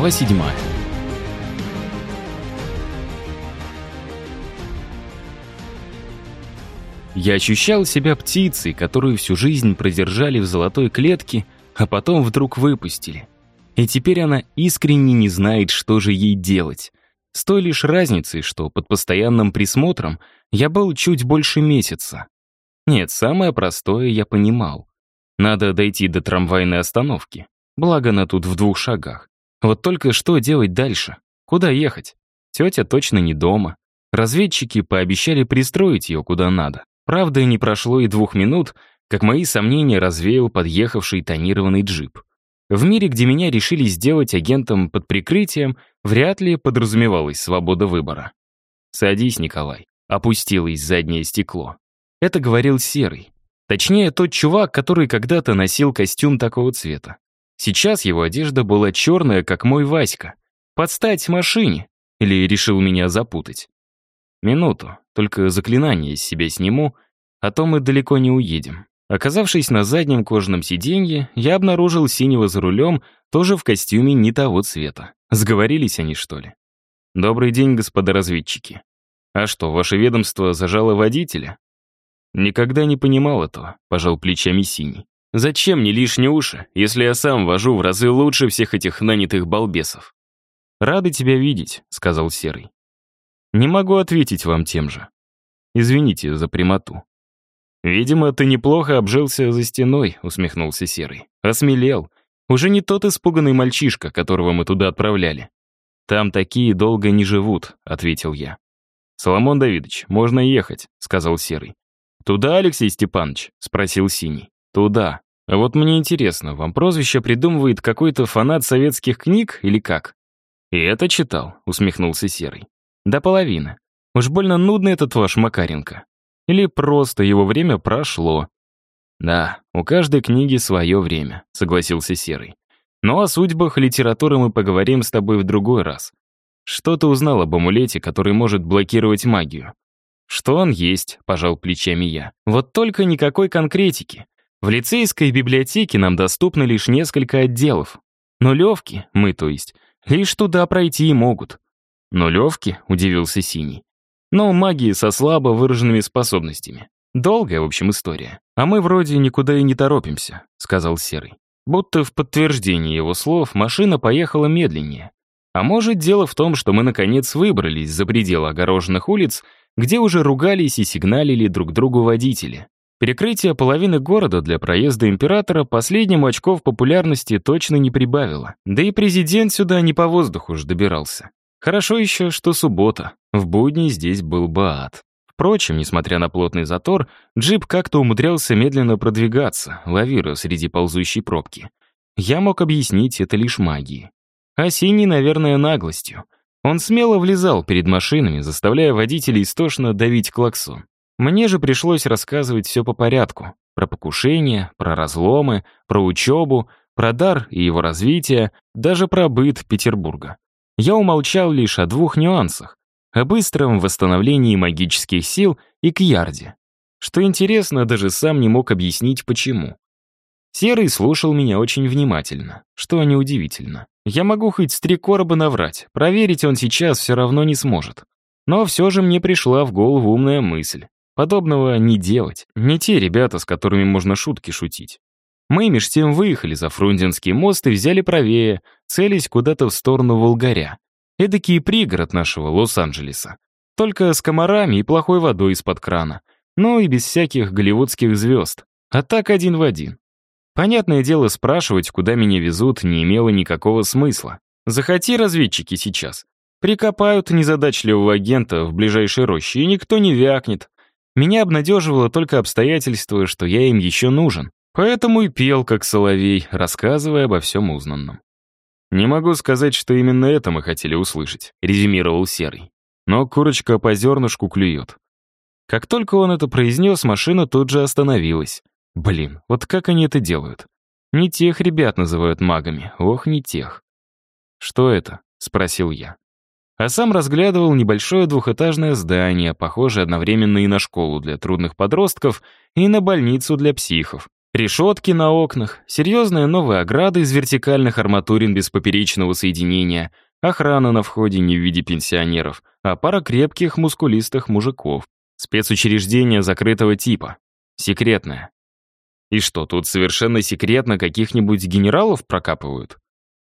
Глава седьмая. Я ощущал себя птицей, которую всю жизнь продержали в золотой клетке, а потом вдруг выпустили. И теперь она искренне не знает, что же ей делать. С той лишь разницей, что под постоянным присмотром я был чуть больше месяца. Нет, самое простое я понимал. Надо дойти до трамвайной остановки. Благо она тут в двух шагах. Вот только что делать дальше? Куда ехать? Тетя точно не дома. Разведчики пообещали пристроить ее куда надо. Правда, не прошло и двух минут, как мои сомнения развеял подъехавший тонированный джип. В мире, где меня решили сделать агентом под прикрытием, вряд ли подразумевалась свобода выбора. «Садись, Николай», — опустилось заднее стекло. Это говорил Серый. Точнее, тот чувак, который когда-то носил костюм такого цвета. Сейчас его одежда была черная, как мой Васька. Подстать машине. Или решил меня запутать. Минуту, только заклинание из себя сниму, а то мы далеко не уедем. Оказавшись на заднем кожаном сиденье, я обнаружил синего за рулем, тоже в костюме не того цвета. Сговорились они, что ли? Добрый день, господа разведчики. А что, ваше ведомство зажало водителя? Никогда не понимал этого, пожал плечами синий. Зачем мне лишние уши, если я сам вожу в разы лучше всех этих нанятых балбесов? «Рады тебя видеть», — сказал Серый. «Не могу ответить вам тем же. Извините за прямоту». «Видимо, ты неплохо обжился за стеной», — усмехнулся Серый. «Осмелел. Уже не тот испуганный мальчишка, которого мы туда отправляли». «Там такие долго не живут», — ответил я. «Соломон Давидович, можно ехать», — сказал Серый. «Туда, Алексей Степанович?» — спросил Синий. Туда. А вот мне интересно, вам прозвище придумывает какой-то фанат советских книг или как? И это читал, усмехнулся Серый. До половины. Уж больно нудный этот ваш Макаренко. Или просто его время прошло. Да, у каждой книги свое время, согласился Серый. Но ну, о судьбах литературы мы поговорим с тобой в другой раз. Что ты узнал об амулете, который может блокировать магию? Что он есть, пожал плечами я. Вот только никакой конкретики. В лицейской библиотеке нам доступно лишь несколько отделов. Но левки, мы то есть, лишь туда пройти и могут. Но левки, удивился Синий. Но магии со слабо выраженными способностями. Долгая, в общем, история. А мы вроде никуда и не торопимся, сказал Серый. Будто в подтверждение его слов машина поехала медленнее. А может, дело в том, что мы наконец выбрались за пределы огороженных улиц, где уже ругались и сигналили друг другу водители. Перекрытие половины города для проезда императора последним очков популярности точно не прибавило. Да и президент сюда не по воздуху ж добирался. Хорошо еще, что суббота. В будни здесь был бы ад. Впрочем, несмотря на плотный затор, джип как-то умудрялся медленно продвигаться, лавируя среди ползущей пробки. Я мог объяснить это лишь магией. А наверное, наглостью. Он смело влезал перед машинами, заставляя водителей истошно давить клаксон. Мне же пришлось рассказывать все по порядку. Про покушение, про разломы, про учебу, про дар и его развитие, даже про быт Петербурга. Я умолчал лишь о двух нюансах. О быстром восстановлении магических сил и Кьярде. Что интересно, даже сам не мог объяснить, почему. Серый слушал меня очень внимательно, что неудивительно. Я могу хоть с три короба наврать, проверить он сейчас все равно не сможет. Но все же мне пришла в голову умная мысль. Подобного не делать. Не те ребята, с которыми можно шутки шутить. Мы меж тем выехали за Фрунзенский мост и взяли правее, целясь куда-то в сторону Волгаря. Эдакий пригород нашего Лос-Анджелеса. Только с комарами и плохой водой из-под крана. Но и без всяких голливудских звезд. А так один в один. Понятное дело, спрашивать, куда меня везут, не имело никакого смысла. Захоти разведчики сейчас. Прикопают незадачливого агента в ближайшей роще, и никто не вякнет. Меня обнадеживало только обстоятельство, что я им еще нужен. Поэтому и пел, как соловей, рассказывая обо всем узнанном. «Не могу сказать, что именно это мы хотели услышать», — резюмировал Серый. Но курочка по зернышку клюет. Как только он это произнес, машина тут же остановилась. Блин, вот как они это делают? Не тех ребят называют магами, ох, не тех. «Что это?» — спросил я а сам разглядывал небольшое двухэтажное здание, похожее одновременно и на школу для трудных подростков, и на больницу для психов. Решетки на окнах, серьезные новые ограды из вертикальных арматурин без поперечного соединения, охрана на входе не в виде пенсионеров, а пара крепких, мускулистых мужиков. Спецучреждение закрытого типа. Секретное. И что, тут совершенно секретно каких-нибудь генералов прокапывают?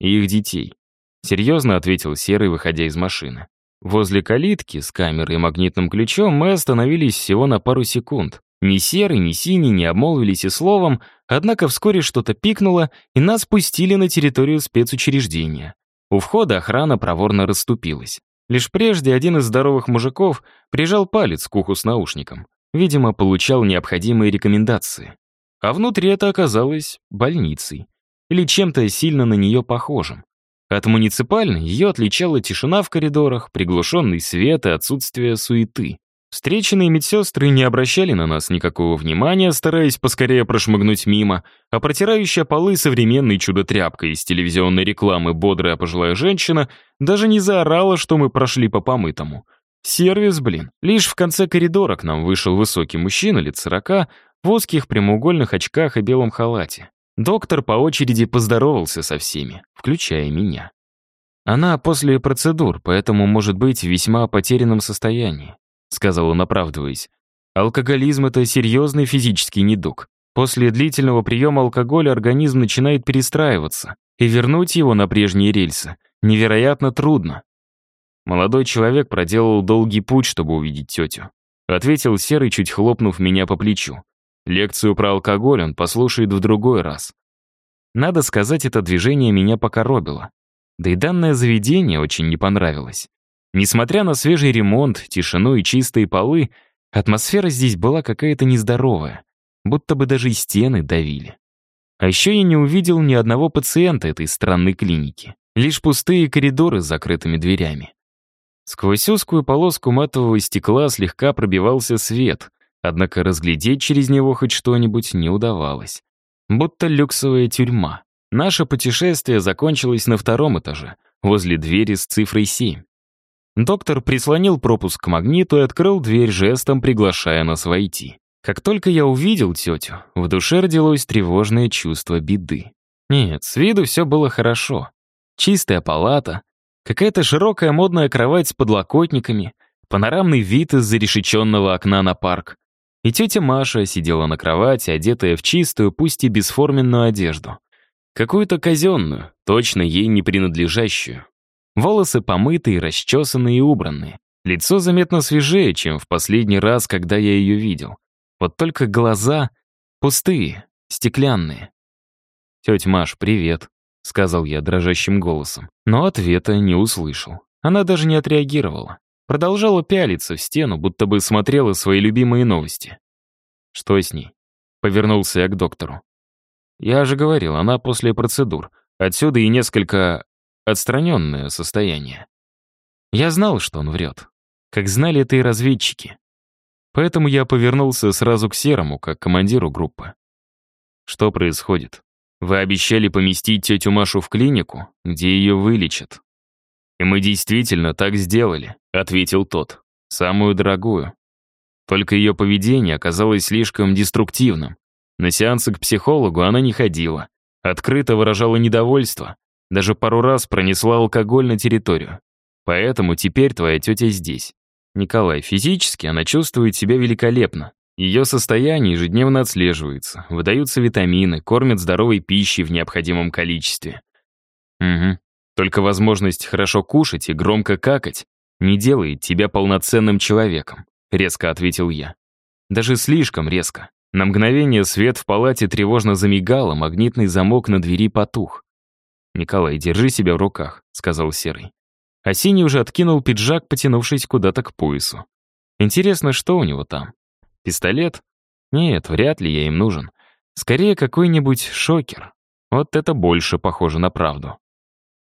И их детей. Серьезно ответил Серый, выходя из машины. Возле калитки с камерой и магнитным ключом мы остановились всего на пару секунд. Ни серый, ни синий не обмолвились и словом, однако вскоре что-то пикнуло, и нас пустили на территорию спецучреждения. У входа охрана проворно расступилась. Лишь прежде один из здоровых мужиков прижал палец к уху с наушником. Видимо, получал необходимые рекомендации. А внутри это оказалось больницей. Или чем-то сильно на нее похожим. От муниципальной ее отличала тишина в коридорах, приглушенный свет и отсутствие суеты. Встреченные медсестры не обращали на нас никакого внимания, стараясь поскорее прошмыгнуть мимо, а протирающая полы современной чудо-тряпкой из телевизионной рекламы бодрая пожилая женщина даже не заорала, что мы прошли по помытому. Сервис, блин. Лишь в конце коридора к нам вышел высокий мужчина лет сорока в узких прямоугольных очках и белом халате. Доктор по очереди поздоровался со всеми, включая меня. Она после процедур, поэтому может быть в весьма потерянном состоянии. — сказал он, оправдываясь. «Алкоголизм — это серьезный физический недуг. После длительного приема алкоголя организм начинает перестраиваться, и вернуть его на прежние рельсы невероятно трудно. Молодой человек проделал долгий путь, чтобы увидеть тетю. Ответил Серый, чуть хлопнув меня по плечу. Лекцию про алкоголь он послушает в другой раз. Надо сказать, это движение меня покоробило. Да и данное заведение очень не понравилось. Несмотря на свежий ремонт, тишину и чистые полы, атмосфера здесь была какая-то нездоровая, будто бы даже и стены давили. А еще я не увидел ни одного пациента этой странной клиники, лишь пустые коридоры с закрытыми дверями. Сквозь узкую полоску матового стекла слегка пробивался свет, однако разглядеть через него хоть что-нибудь не удавалось. Будто люксовая тюрьма. Наше путешествие закончилось на втором этаже, возле двери с цифрой 7. Доктор прислонил пропуск к магниту и открыл дверь жестом, приглашая нас войти. Как только я увидел тетю, в душе родилось тревожное чувство беды. Нет, с виду все было хорошо. Чистая палата, какая-то широкая модная кровать с подлокотниками, панорамный вид из зарешеченного окна на парк. И тетя Маша сидела на кровати, одетая в чистую, пусть и бесформенную одежду. Какую-то казенную, точно ей не принадлежащую. Волосы помытые, расчесанные и убранные. Лицо заметно свежее, чем в последний раз, когда я ее видел. Вот только глаза пустые, стеклянные. «Тетя Маш, привет», — сказал я дрожащим голосом. Но ответа не услышал. Она даже не отреагировала. Продолжала пялиться в стену, будто бы смотрела свои любимые новости. «Что с ней?» — повернулся я к доктору. «Я же говорил, она после процедур. Отсюда и несколько отстраненное состояние. Я знал, что он врет, как знали это и разведчики. Поэтому я повернулся сразу к Серому, как командиру группы. Что происходит? Вы обещали поместить тетю Машу в клинику, где ее вылечат. И мы действительно так сделали, ответил тот. Самую дорогую. Только ее поведение оказалось слишком деструктивным. На сеансы к психологу она не ходила. Открыто выражала недовольство, даже пару раз пронесла алкоголь на территорию. Поэтому теперь твоя тетя здесь. Николай, физически она чувствует себя великолепно. Ее состояние ежедневно отслеживается, выдаются витамины, кормят здоровой пищей в необходимом количестве. Угу. Только возможность хорошо кушать и громко какать не делает тебя полноценным человеком, резко ответил я. Даже слишком резко. На мгновение свет в палате тревожно замигал, а магнитный замок на двери потух. «Николай, держи себя в руках», — сказал Серый. А Синий уже откинул пиджак, потянувшись куда-то к поясу. Интересно, что у него там? Пистолет? Нет, вряд ли я им нужен. Скорее, какой-нибудь шокер. Вот это больше похоже на правду.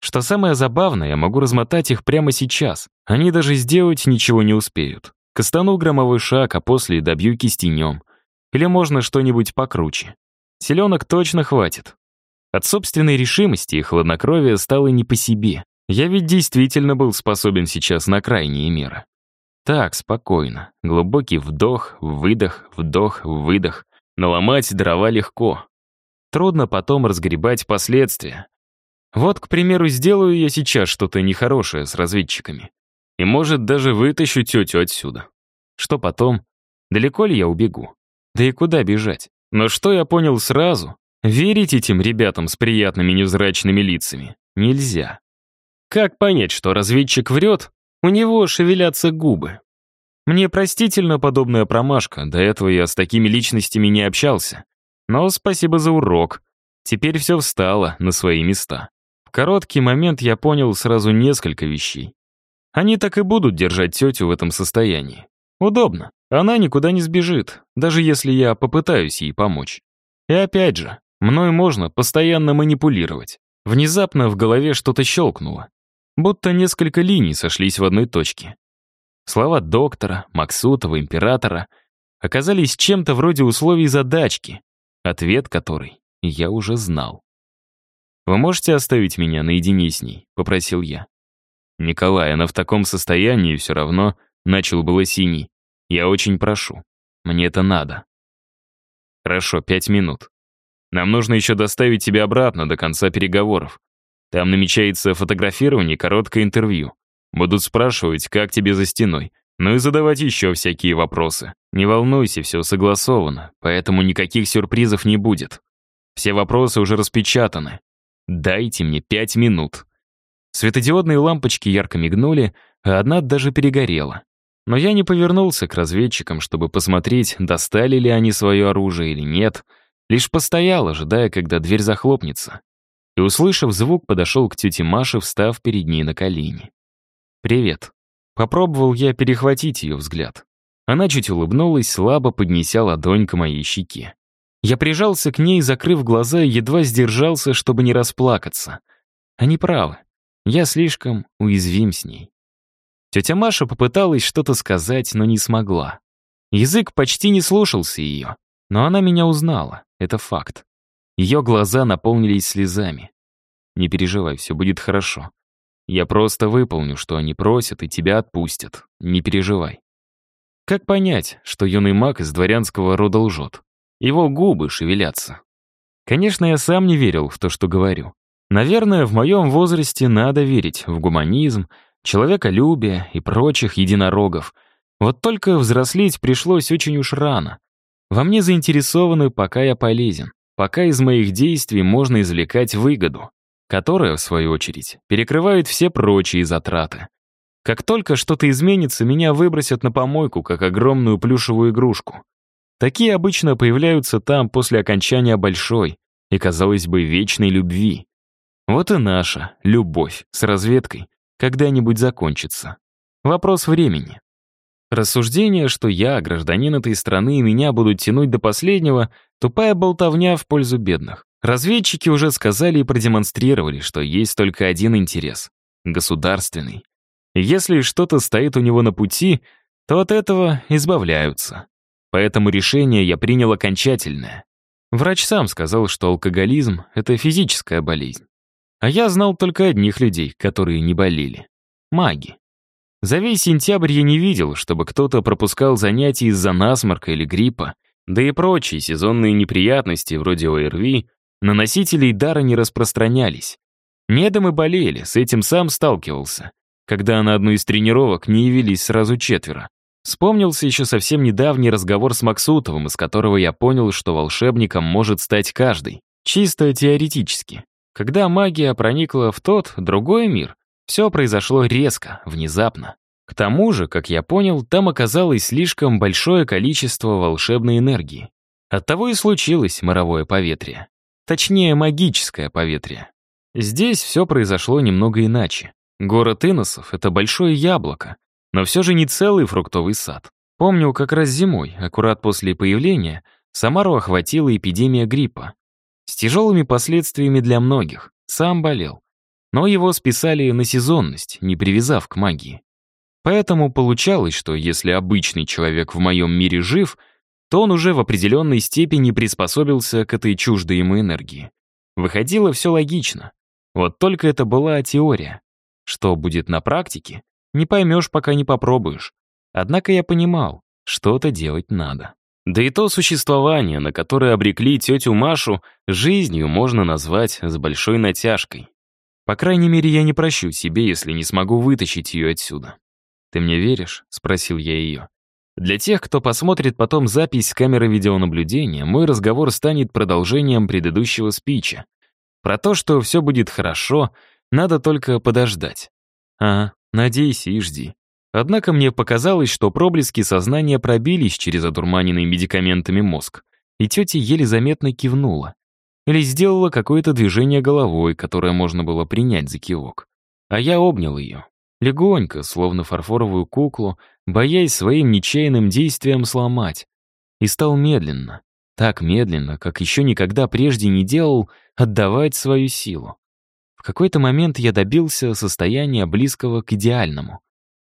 Что самое забавное, я могу размотать их прямо сейчас. Они даже сделать ничего не успеют. Кастану громовой шаг, а после добью кистенем. Или можно что-нибудь покруче. Селенок точно хватит. От собственной решимости и хладнокровия стало не по себе. Я ведь действительно был способен сейчас на крайние меры. Так, спокойно. Глубокий вдох, выдох, вдох, выдох. Наломать дрова легко. Трудно потом разгребать последствия. Вот, к примеру, сделаю я сейчас что-то нехорошее с разведчиками. И, может, даже вытащу тетю отсюда. Что потом? Далеко ли я убегу? Да и куда бежать? Но что я понял сразу? Верить этим ребятам с приятными невзрачными лицами нельзя. Как понять, что разведчик врет? У него шевелятся губы. Мне простительно подобная промашка, до этого я с такими личностями не общался. Но спасибо за урок. Теперь все встало на свои места. В короткий момент я понял сразу несколько вещей. Они так и будут держать тетю в этом состоянии. Удобно. Она никуда не сбежит, даже если я попытаюсь ей помочь. И опять же, мной можно постоянно манипулировать. Внезапно в голове что-то щелкнуло. Будто несколько линий сошлись в одной точке. Слова доктора, Максутова, императора оказались чем-то вроде условий задачки, ответ которой я уже знал. «Вы можете оставить меня наедине с ней?» — попросил я. «Николай, она в таком состоянии все равно...» — начал было синий. «Я очень прошу. Мне это надо». «Хорошо, пять минут. Нам нужно еще доставить тебя обратно до конца переговоров. Там намечается фотографирование короткое интервью. Будут спрашивать, как тебе за стеной. Ну и задавать еще всякие вопросы. Не волнуйся, все согласовано, поэтому никаких сюрпризов не будет. Все вопросы уже распечатаны. Дайте мне пять минут. Светодиодные лампочки ярко мигнули, а одна даже перегорела. Но я не повернулся к разведчикам, чтобы посмотреть, достали ли они свое оружие или нет, лишь постоял, ожидая, когда дверь захлопнется. И, услышав звук, подошел к тете Маше, встав перед ней на колени. «Привет». Попробовал я перехватить ее взгляд. Она чуть улыбнулась, слабо поднеся ладонь к моей щеке. Я прижался к ней, закрыв глаза, и едва сдержался, чтобы не расплакаться. Они правы. Я слишком уязвим с ней. Тетя Маша попыталась что-то сказать, но не смогла. Язык почти не слушался ее, но она меня узнала, это факт. Ее глаза наполнились слезами. «Не переживай, все будет хорошо. Я просто выполню, что они просят, и тебя отпустят. Не переживай». Как понять, что юный маг из дворянского рода лжет? Его губы шевелятся. Конечно, я сам не верил в то, что говорю. Наверное, в моем возрасте надо верить в гуманизм, человеколюбие и прочих единорогов. Вот только взрослеть пришлось очень уж рано. Во мне заинтересованы, пока я полезен, пока из моих действий можно извлекать выгоду, которая, в свою очередь, перекрывает все прочие затраты. Как только что-то изменится, меня выбросят на помойку, как огромную плюшевую игрушку. Такие обычно появляются там после окончания большой и, казалось бы, вечной любви. Вот и наша любовь с разведкой когда-нибудь закончится. Вопрос времени. Рассуждение, что я, гражданин этой страны, и меня будут тянуть до последнего, тупая болтовня в пользу бедных. Разведчики уже сказали и продемонстрировали, что есть только один интерес — государственный. если что-то стоит у него на пути, то от этого избавляются. Поэтому решение я принял окончательное. Врач сам сказал, что алкоголизм — это физическая болезнь. А я знал только одних людей, которые не болели. Маги. За весь сентябрь я не видел, чтобы кто-то пропускал занятия из-за насморка или гриппа, да и прочие сезонные неприятности, вроде ОРВИ, на носителей дара не распространялись. Недом болели, с этим сам сталкивался, когда на одну из тренировок не явились сразу четверо. Вспомнился еще совсем недавний разговор с Максутовым, из которого я понял, что волшебником может стать каждый. Чисто теоретически. Когда магия проникла в тот, другой мир, все произошло резко, внезапно. К тому же, как я понял, там оказалось слишком большое количество волшебной энергии. Оттого и случилось моровое поветрие. Точнее, магическое поветрие. Здесь все произошло немного иначе. Город Иносов — это большое яблоко, но все же не целый фруктовый сад. Помню, как раз зимой, аккурат после появления, Самару охватила эпидемия гриппа. С тяжелыми последствиями для многих. Сам болел. Но его списали на сезонность, не привязав к магии. Поэтому получалось, что если обычный человек в моем мире жив, то он уже в определенной степени приспособился к этой чуждой ему энергии. Выходило все логично. Вот только это была теория. Что будет на практике, не поймешь, пока не попробуешь. Однако я понимал, что-то делать надо. Да и то существование, на которое обрекли тетю Машу, жизнью можно назвать с большой натяжкой. По крайней мере, я не прощу себе, если не смогу вытащить ее отсюда. «Ты мне веришь?» — спросил я ее. Для тех, кто посмотрит потом запись с камеры видеонаблюдения, мой разговор станет продолжением предыдущего спича. Про то, что все будет хорошо, надо только подождать. Ага, надейся и жди. Однако мне показалось, что проблески сознания пробились через одурманенный медикаментами мозг, и тетя еле заметно кивнула. Или сделала какое-то движение головой, которое можно было принять за кивок. А я обнял ее. Легонько, словно фарфоровую куклу, боясь своим нечаянным действием сломать. И стал медленно, так медленно, как еще никогда прежде не делал, отдавать свою силу. В какой-то момент я добился состояния близкого к идеальному.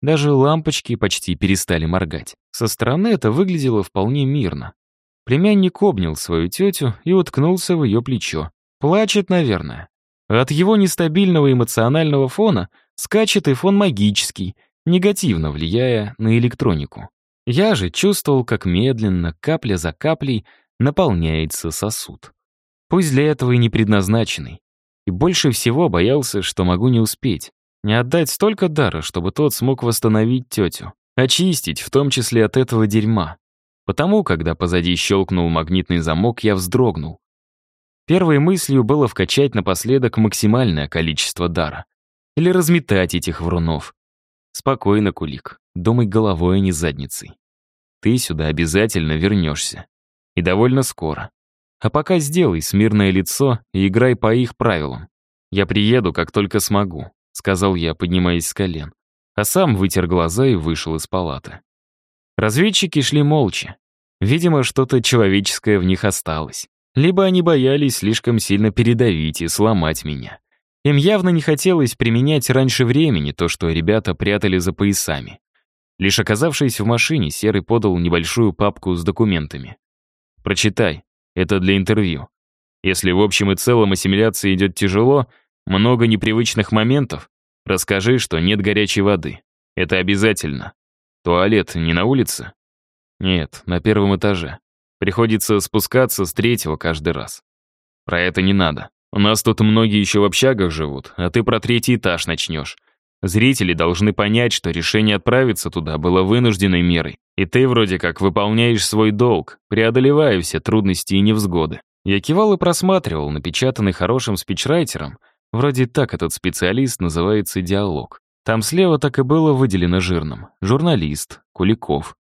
Даже лампочки почти перестали моргать. Со стороны это выглядело вполне мирно. Племянник обнял свою тетю и уткнулся в ее плечо. Плачет, наверное. От его нестабильного эмоционального фона скачет и фон магический, негативно влияя на электронику. Я же чувствовал, как медленно, капля за каплей, наполняется сосуд. Пусть для этого и не предназначенный. И больше всего боялся, что могу не успеть. Не отдать столько дара, чтобы тот смог восстановить тетю. Очистить, в том числе от этого дерьма. Потому, когда позади щелкнул магнитный замок, я вздрогнул. Первой мыслью было вкачать напоследок максимальное количество дара. Или разметать этих врунов. Спокойно, Кулик. Думай головой, а не задницей. Ты сюда обязательно вернешься. И довольно скоро. А пока сделай смирное лицо и играй по их правилам. Я приеду, как только смогу. — сказал я, поднимаясь с колен. А сам вытер глаза и вышел из палаты. Разведчики шли молча. Видимо, что-то человеческое в них осталось. Либо они боялись слишком сильно передавить и сломать меня. Им явно не хотелось применять раньше времени то, что ребята прятали за поясами. Лишь оказавшись в машине, Серый подал небольшую папку с документами. «Прочитай. Это для интервью. Если в общем и целом ассимиляция идет тяжело, много непривычных моментов? Расскажи, что нет горячей воды. Это обязательно. Туалет не на улице? Нет, на первом этаже. Приходится спускаться с третьего каждый раз. Про это не надо. У нас тут многие еще в общагах живут, а ты про третий этаж начнешь. Зрители должны понять, что решение отправиться туда было вынужденной мерой, и ты вроде как выполняешь свой долг, преодолевая все трудности и невзгоды. Я кивал и просматривал напечатанный хорошим спичрайтером Вроде так этот специалист называется диалог. Там слева так и было выделено жирным. Журналист, Куликов.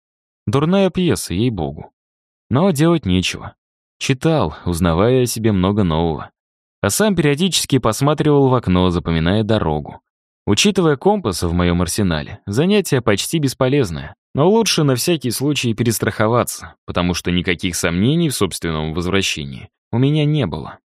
Дурная пьеса, ей-богу. Но делать нечего. Читал, узнавая о себе много нового. А сам периодически посматривал в окно, запоминая дорогу. Учитывая компас в моем арсенале, занятие почти бесполезное. Но лучше на всякий случай перестраховаться, потому что никаких сомнений в собственном возвращении у меня не было.